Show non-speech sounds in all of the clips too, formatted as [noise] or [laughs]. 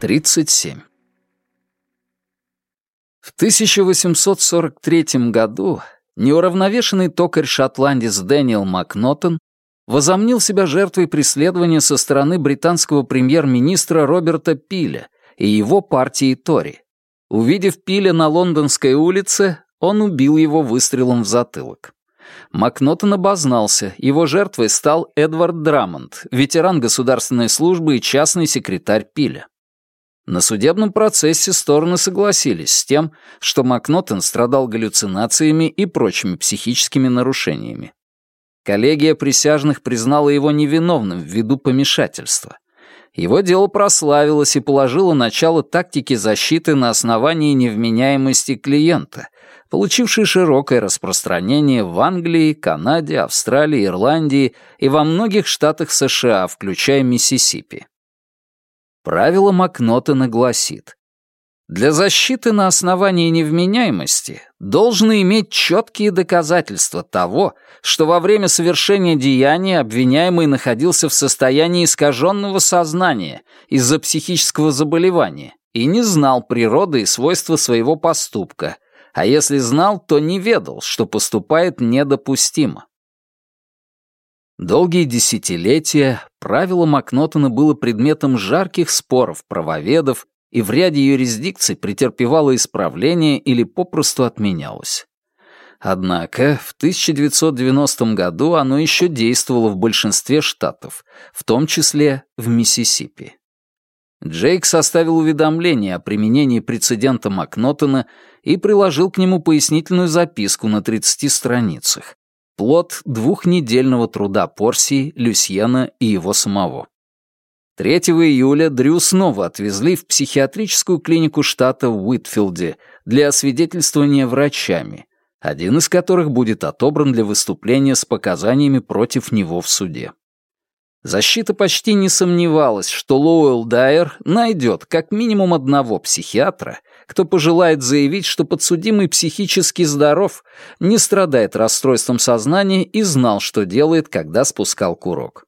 37. В 1843 году неуравновешенный токарь-шотландец Дэниел Макнотон возомнил себя жертвой преследования со стороны британского премьер-министра Роберта Пиля и его партии Тори. Увидев Пиля на Лондонской улице, он убил его выстрелом в затылок. Макнотон обознался, его жертвой стал Эдвард Драмонд, ветеран государственной службы и частный секретарь Пиля. На судебном процессе стороны согласились с тем, что Макнотон страдал галлюцинациями и прочими психическими нарушениями. Коллегия присяжных признала его невиновным ввиду помешательства. Его дело прославилось и положило начало тактике защиты на основании невменяемости клиента, получившей широкое распространение в Англии, Канаде, Австралии, Ирландии и во многих штатах США, включая Миссисипи. Правило Макнотона гласит, для защиты на основании невменяемости должны иметь четкие доказательства того, что во время совершения деяния обвиняемый находился в состоянии искаженного сознания из-за психического заболевания и не знал природы и свойства своего поступка, а если знал, то не ведал, что поступает недопустимо. Долгие десятилетия правило Макнотона было предметом жарких споров правоведов и в ряде юрисдикций претерпевало исправление или попросту отменялось. Однако в 1990 году оно еще действовало в большинстве штатов, в том числе в Миссисипи. Джейк составил уведомление о применении прецедента Макнотона и приложил к нему пояснительную записку на 30 страницах, плод двухнедельного труда Порсии, Люсьена и его самого. 3 июля Дрю снова отвезли в психиатрическую клинику штата в Уитфилде для освидетельствования врачами, один из которых будет отобран для выступления с показаниями против него в суде. Защита почти не сомневалась, что Лоуэлл Дайер найдет как минимум одного психиатра, кто пожелает заявить, что подсудимый психически здоров, не страдает расстройством сознания и знал, что делает, когда спускал курок.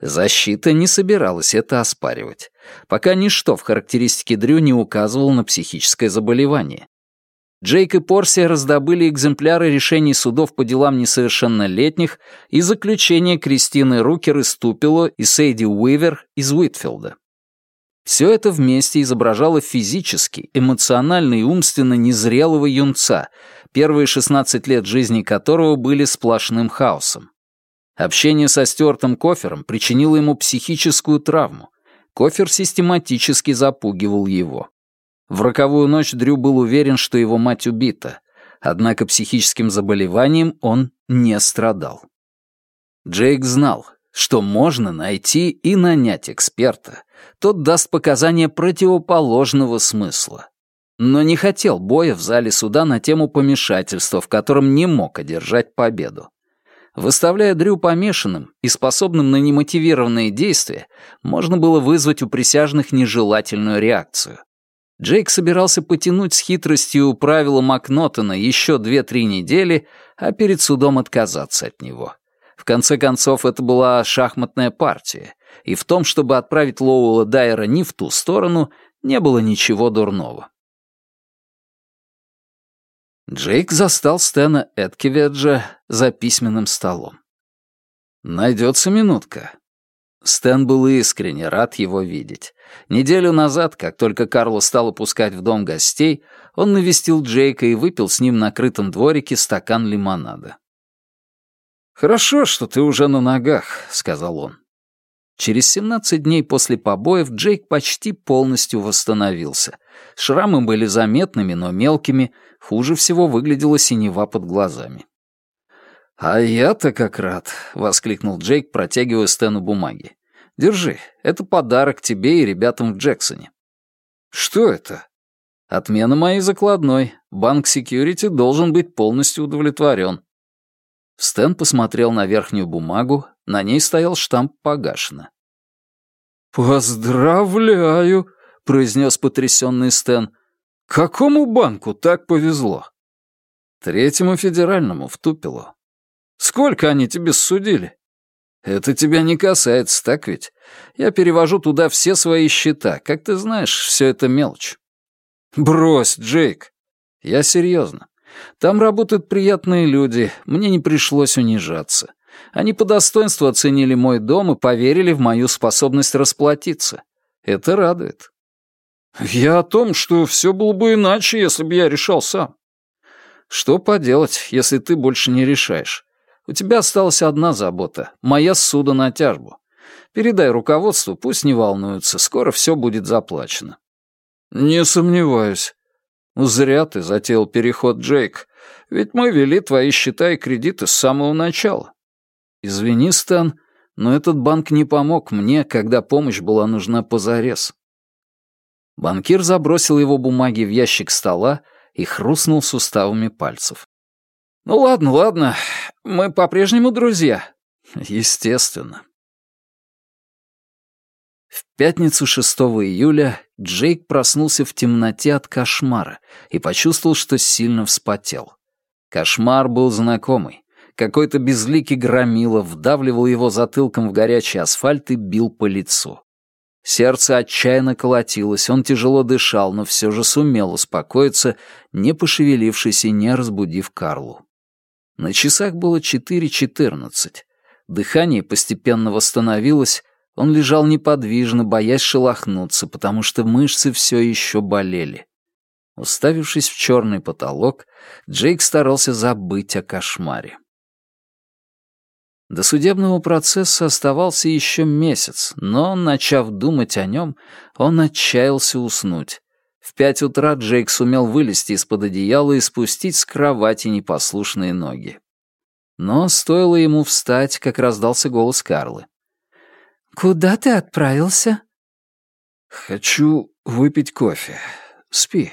Защита не собиралась это оспаривать, пока ничто в характеристике Дрю не указывало на психическое заболевание. Джейк и Порсия раздобыли экземпляры решений судов по делам несовершеннолетних и заключения Кристины Рукер из Тупело и Сейди Уивер из Уитфилда. Все это вместе изображало физически, эмоционально и умственно незрелого юнца, первые 16 лет жизни которого были сплошным хаосом. Общение со Стюартом Кофером причинило ему психическую травму. Кофер систематически запугивал его. В роковую ночь Дрю был уверен, что его мать убита, однако психическим заболеванием он не страдал. Джейк знал, что можно найти и нанять эксперта. Тот даст показания противоположного смысла. Но не хотел боя в зале суда на тему помешательства, в котором не мог одержать победу. Выставляя Дрю помешанным и способным на немотивированные действия, можно было вызвать у присяжных нежелательную реакцию. Джейк собирался потянуть с хитростью правила Макнотона еще две-три недели, а перед судом отказаться от него. В конце концов, это была шахматная партия, и в том, чтобы отправить Лоуэлла Дайера не в ту сторону, не было ничего дурного. Джейк застал Стэна Эткиведжа за письменным столом. «Найдется минутка». Стэн был искренне рад его видеть. Неделю назад, как только Карло стал опускать в дом гостей, он навестил Джейка и выпил с ним на крытом дворике стакан лимонада. «Хорошо, что ты уже на ногах», — сказал он. Через 17 дней после побоев Джейк почти полностью восстановился. Шрамы были заметными, но мелкими, хуже всего выглядела синева под глазами. «А я-то как рад!» — воскликнул Джейк, протягивая Стэну бумаги. «Держи, это подарок тебе и ребятам в Джексоне». «Что это?» «Отмена моей закладной. Банк Секьюрити должен быть полностью удовлетворен». Стэн посмотрел на верхнюю бумагу, на ней стоял штамп «Погашено». «Поздравляю!» — произнес потрясенный Стэн. «Какому банку так повезло?» «Третьему федеральному в Тупило». «Сколько они тебе судили?» «Это тебя не касается, так ведь? Я перевожу туда все свои счета. Как ты знаешь, все это мелочь». «Брось, Джейк!» «Я серьезно. Там работают приятные люди, мне не пришлось унижаться. Они по достоинству оценили мой дом и поверили в мою способность расплатиться. Это радует». «Я о том, что все было бы иначе, если бы я решал сам». «Что поделать, если ты больше не решаешь? У тебя осталась одна забота — моя суда на тяжбу. Передай руководству, пусть не волнуются, скоро все будет заплачено». «Не сомневаюсь». «Ну, «Зря ты затеял переход, Джейк, ведь мы вели твои счета и кредиты с самого начала». «Извини, Стэн, но этот банк не помог мне, когда помощь была нужна позарез». Банкир забросил его бумаги в ящик стола и хрустнул суставами пальцев. «Ну ладно, ладно. Мы по-прежнему друзья». «Естественно». В пятницу 6 июля Джейк проснулся в темноте от кошмара и почувствовал, что сильно вспотел. Кошмар был знакомый. Какой-то безликий громила вдавливал его затылком в горячий асфальт и бил по лицу. Сердце отчаянно колотилось, он тяжело дышал, но все же сумел успокоиться, не пошевелившись и не разбудив Карлу. На часах было 4.14. Дыхание постепенно восстановилось, он лежал неподвижно, боясь шелохнуться, потому что мышцы все еще болели. Уставившись в черный потолок, Джейк старался забыть о кошмаре. До судебного процесса оставался еще месяц, но, начав думать о нем, он отчаялся уснуть. В пять утра Джейк сумел вылезти из-под одеяла и спустить с кровати непослушные ноги. Но стоило ему встать, как раздался голос Карлы. «Куда ты отправился?» «Хочу выпить кофе. Спи».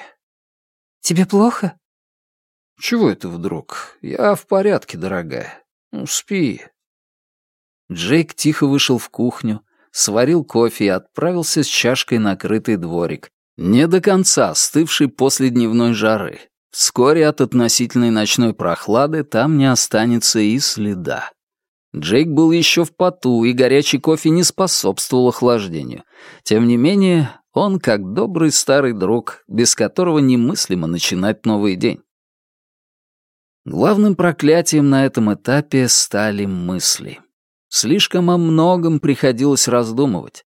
«Тебе плохо?» «Чего это вдруг? Я в порядке, дорогая. Ну, спи». Джейк тихо вышел в кухню, сварил кофе и отправился с чашкой на крытый дворик, не до конца остывший после дневной жары. Вскоре от относительной ночной прохлады там не останется и следа. Джейк был еще в поту, и горячий кофе не способствовал охлаждению. Тем не менее, он как добрый старый друг, без которого немыслимо начинать новый день. Главным проклятием на этом этапе стали мысли. Слишком о многом приходилось раздумывать.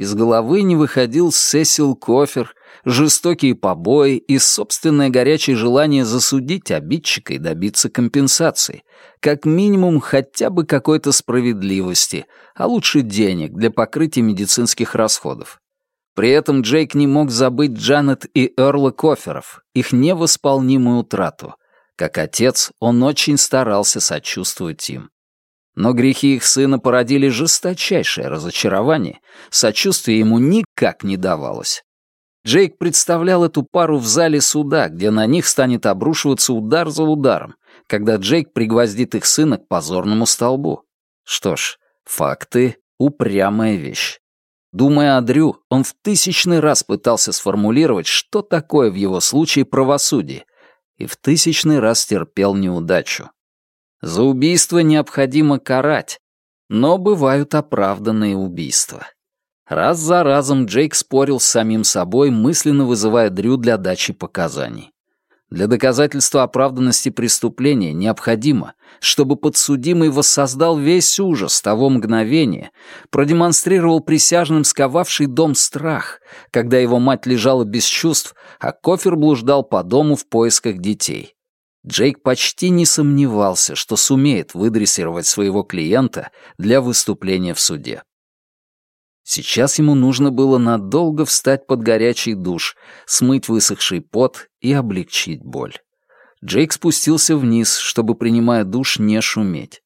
Из головы не выходил Сесил Кофер, жестокие побои и собственное горячее желание засудить обидчика и добиться компенсации, как минимум хотя бы какой-то справедливости, а лучше денег для покрытия медицинских расходов. При этом Джейк не мог забыть Джанет и Эрла Коферов, их невосполнимую утрату. Как отец, он очень старался сочувствовать им. Но грехи их сына породили жесточайшее разочарование, сочувствие ему никак не давалось. Джейк представлял эту пару в зале суда, где на них станет обрушиваться удар за ударом, когда Джейк пригвоздит их сына к позорному столбу. Что ж, факты — упрямая вещь. Думая о Дрю, он в тысячный раз пытался сформулировать, что такое в его случае правосудие, и в тысячный раз терпел неудачу. За убийство необходимо карать, но бывают оправданные убийства. Раз за разом Джейк спорил с самим собой, мысленно вызывая Дрю для дачи показаний. Для доказательства оправданности преступления необходимо, чтобы подсудимый воссоздал весь ужас того мгновения, продемонстрировал присяжным сковавший дом страх, когда его мать лежала без чувств, а Кофер блуждал по дому в поисках детей. Джейк почти не сомневался, что сумеет выдрессировать своего клиента для выступления в суде. Сейчас ему нужно было надолго встать под горячий душ, смыть высохший пот и облегчить боль. Джейк спустился вниз, чтобы, принимая душ, не шуметь.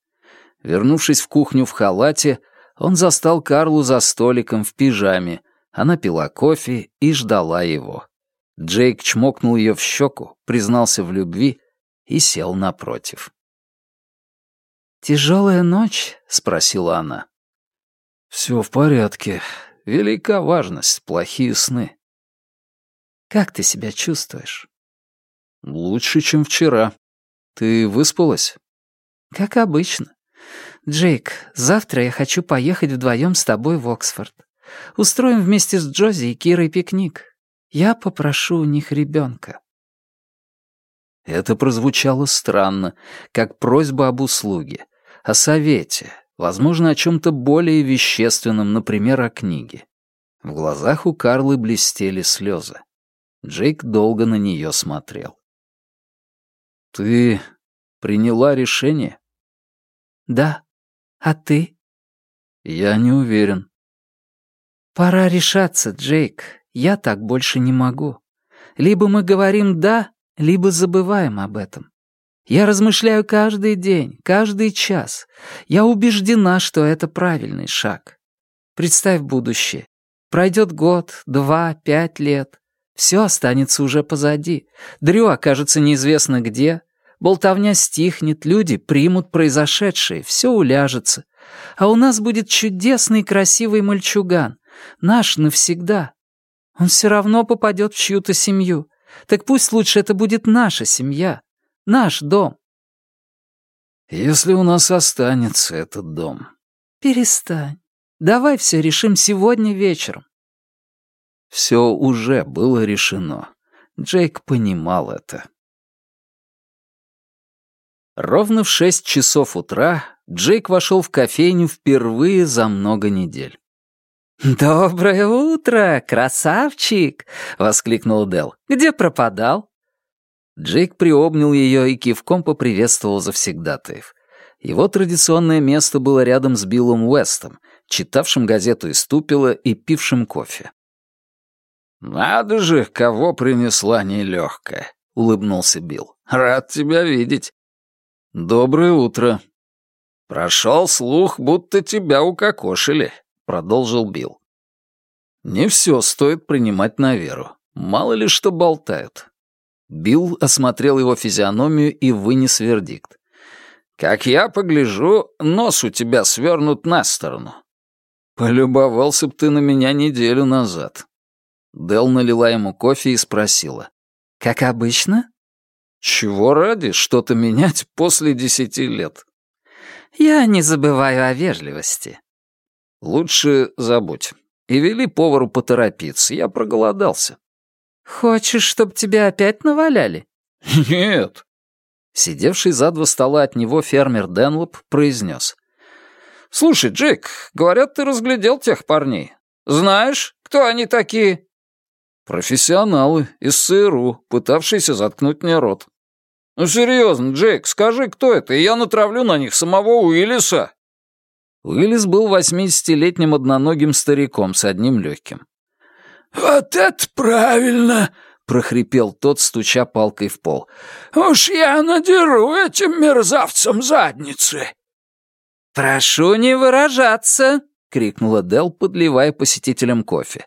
Вернувшись в кухню в халате, он застал Карлу за столиком в пижаме. Она пила кофе и ждала его. Джейк чмокнул ее в щеку, признался в любви и сел напротив. «Тяжелая ночь?» — спросила она. «Все в порядке. Велика важность, плохие сны». «Как ты себя чувствуешь?» «Лучше, чем вчера. Ты выспалась?» «Как обычно. «Джейк, завтра я хочу поехать вдвоем с тобой в Оксфорд. Устроим вместе с Джози и Кирой пикник. Я попрошу у них ребенка». Это прозвучало странно, как просьба об услуге, о совете, возможно, о чем-то более вещественном, например, о книге. В глазах у Карлы блестели слезы. Джейк долго на нее смотрел. «Ты приняла решение?» «Да. А ты?» «Я не уверен». «Пора решаться, Джейк. Я так больше не могу. Либо мы говорим «да», либо забываем об этом. Я размышляю каждый день, каждый час. Я убеждена, что это правильный шаг. Представь будущее. Пройдет год, два, пять лет. Все останется уже позади. Дрю окажется неизвестно где. Болтовня стихнет, люди примут произошедшее, все уляжется. А у нас будет чудесный красивый мальчуган. Наш навсегда. Он все равно попадет в чью-то семью. Так пусть лучше это будет наша семья. Наш дом. Если у нас останется этот дом. Перестань. Давай все решим сегодня вечером. Все уже было решено. Джейк понимал это. Ровно в шесть часов утра Джейк вошел в кофейню впервые за много недель. «Доброе утро, красавчик!» — воскликнул Дел. «Где пропадал?» Джейк приобнял ее и кивком поприветствовал завсегдатаев. Его традиционное место было рядом с Биллом Уэстом, читавшим газету из тупила и пившим кофе. «Надо же, кого принесла нелегкая!» — улыбнулся Билл. «Рад тебя видеть». «Доброе утро». «Прошел слух, будто тебя укокошили», — продолжил Билл. «Не все стоит принимать на веру. Мало ли что болтают». Билл осмотрел его физиономию и вынес вердикт. «Как я погляжу, нос у тебя свернут на сторону. Полюбовался б ты на меня неделю назад». Дел налила ему кофе и спросила. «Как обычно?» «Чего ради что-то менять после десяти лет?» «Я не забываю о вежливости». «Лучше забудь. И вели повару поторопиться, я проголодался». «Хочешь, чтоб тебя опять наваляли?» [laughs] «Нет». Сидевший за два стола от него фермер Денлоп произнес. «Слушай, Джейк, говорят, ты разглядел тех парней. Знаешь, кто они такие?» «Профессионалы из СРУ, пытавшиеся заткнуть мне рот». «Ну серьезно, Джейк, скажи, кто это, и я натравлю на них самого Уиллиса». Уиллис был восьмидесятилетним одноногим стариком с одним легким. «Вот это правильно!» — прохрипел тот, стуча палкой в пол. «Уж я надеру этим мерзавцам задницы!» «Прошу не выражаться!» — крикнула Дел, подливая посетителям кофе.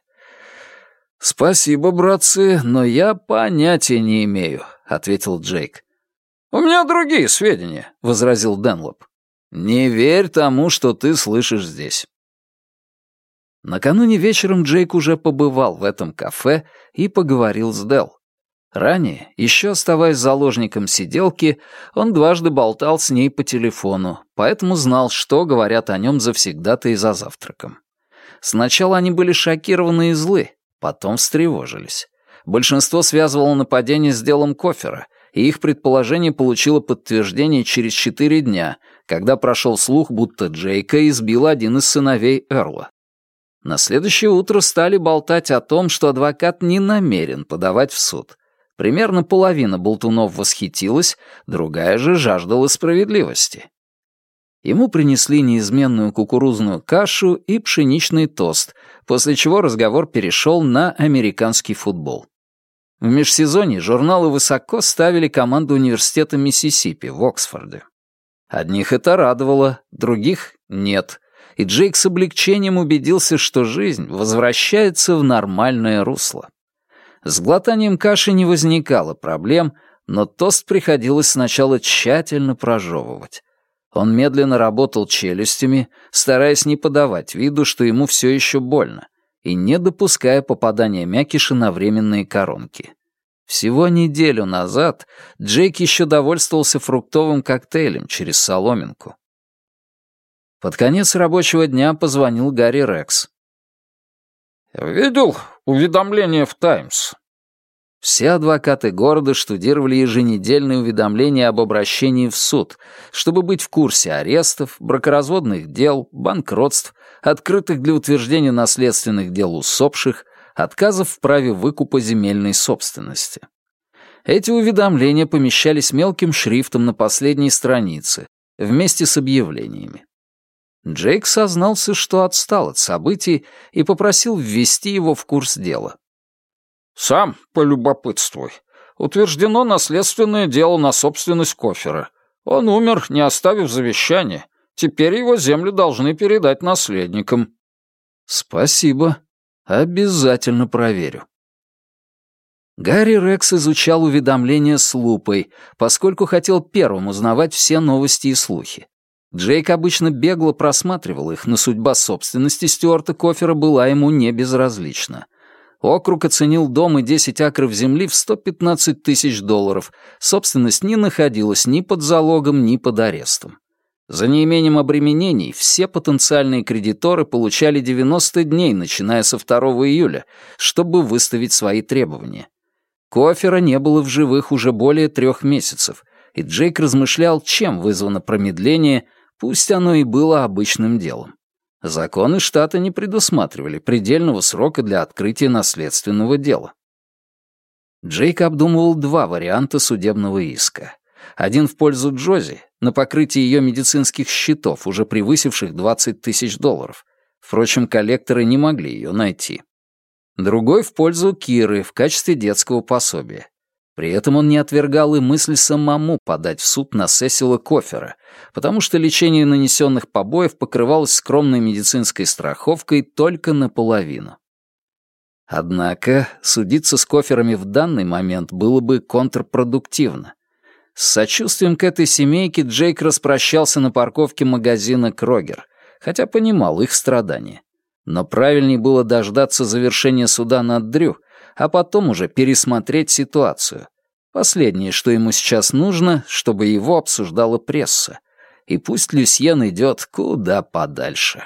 «Спасибо, братцы, но я понятия не имею», — ответил Джейк. «У меня другие сведения», — возразил Денлоп. «Не верь тому, что ты слышишь здесь». Накануне вечером Джейк уже побывал в этом кафе и поговорил с Дел. Ранее, еще оставаясь заложником сиделки, он дважды болтал с ней по телефону, поэтому знал, что говорят о нем завсегда-то и за завтраком. Сначала они были шокированы и злы, Потом встревожились. Большинство связывало нападение с делом Кофера, и их предположение получило подтверждение через четыре дня, когда прошел слух, будто Джейка избил один из сыновей Эрла. На следующее утро стали болтать о том, что адвокат не намерен подавать в суд. Примерно половина болтунов восхитилась, другая же жаждала справедливости. Ему принесли неизменную кукурузную кашу и пшеничный тост, после чего разговор перешел на американский футбол. В межсезонье журналы высоко ставили команду университета Миссисипи в Оксфорде. Одних это радовало, других — нет. И Джейк с облегчением убедился, что жизнь возвращается в нормальное русло. С глотанием каши не возникало проблем, но тост приходилось сначала тщательно прожевывать. Он медленно работал челюстями, стараясь не подавать виду, что ему все еще больно, и не допуская попадания мякиша на временные коронки. Всего неделю назад Джейк еще довольствовался фруктовым коктейлем через соломинку. Под конец рабочего дня позвонил Гарри Рекс. «Видел уведомление в «Таймс»?» Все адвокаты города штудировали еженедельные уведомления об обращении в суд, чтобы быть в курсе арестов, бракоразводных дел, банкротств, открытых для утверждения наследственных дел усопших, отказов в праве выкупа земельной собственности. Эти уведомления помещались мелким шрифтом на последней странице, вместе с объявлениями. Джейк сознался, что отстал от событий и попросил ввести его в курс дела. «Сам полюбопытствуй. Утверждено наследственное дело на собственность Кофера. Он умер, не оставив завещания. Теперь его землю должны передать наследникам». «Спасибо. Обязательно проверю». Гарри Рекс изучал уведомления с лупой, поскольку хотел первым узнавать все новости и слухи. Джейк обычно бегло просматривал их, но судьба собственности Стюарта Кофера была ему не безразлична. Округ оценил дом и 10 акров земли в 115 тысяч долларов. Собственность не находилась ни под залогом, ни под арестом. За неимением обременений все потенциальные кредиторы получали 90 дней, начиная со 2 июля, чтобы выставить свои требования. Кофера не было в живых уже более трех месяцев, и Джейк размышлял, чем вызвано промедление — Пусть оно и было обычным делом. Законы штата не предусматривали предельного срока для открытия наследственного дела. Джейк обдумывал два варианта судебного иска. Один в пользу Джози, на покрытие ее медицинских счетов, уже превысивших 20 тысяч долларов. Впрочем, коллекторы не могли ее найти. Другой в пользу Киры в качестве детского пособия. При этом он не отвергал и мысль самому подать в суд на Сесила Кофера, потому что лечение нанесенных побоев покрывалось скромной медицинской страховкой только наполовину. Однако судиться с коферами в данный момент было бы контрпродуктивно. С сочувствием к этой семейке Джейк распрощался на парковке магазина «Крогер», хотя понимал их страдания. Но правильнее было дождаться завершения суда над Дрю, а потом уже пересмотреть ситуацию. Последнее, что ему сейчас нужно, чтобы его обсуждала пресса. И пусть Люсьен идет куда подальше.